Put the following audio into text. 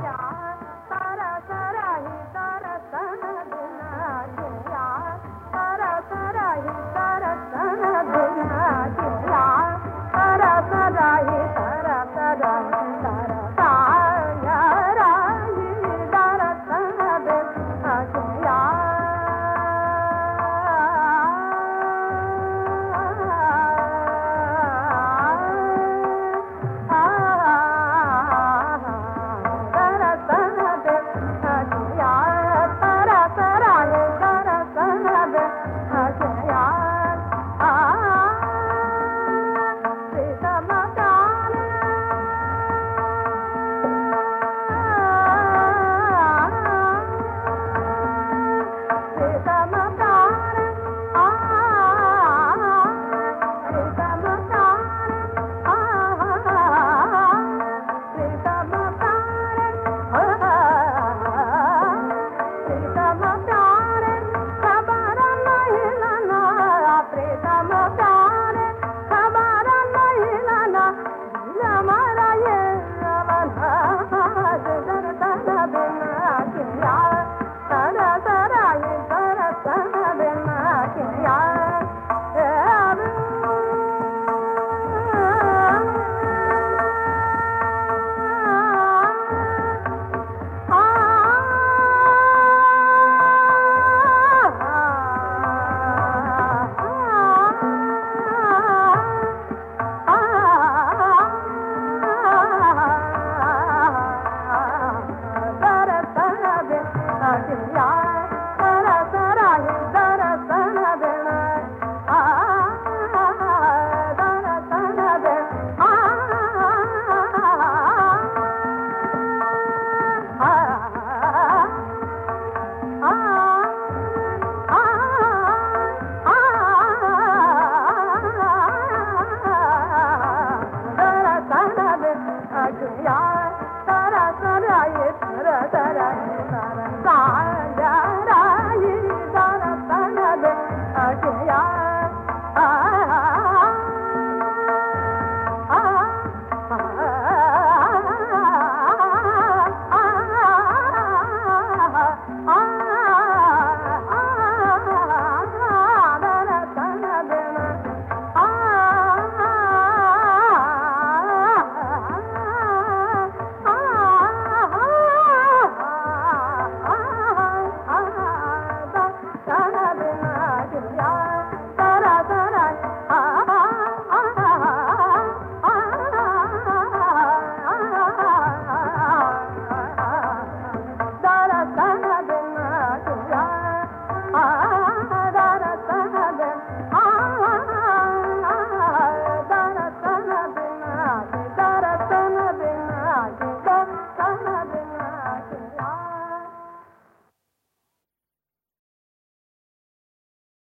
小孩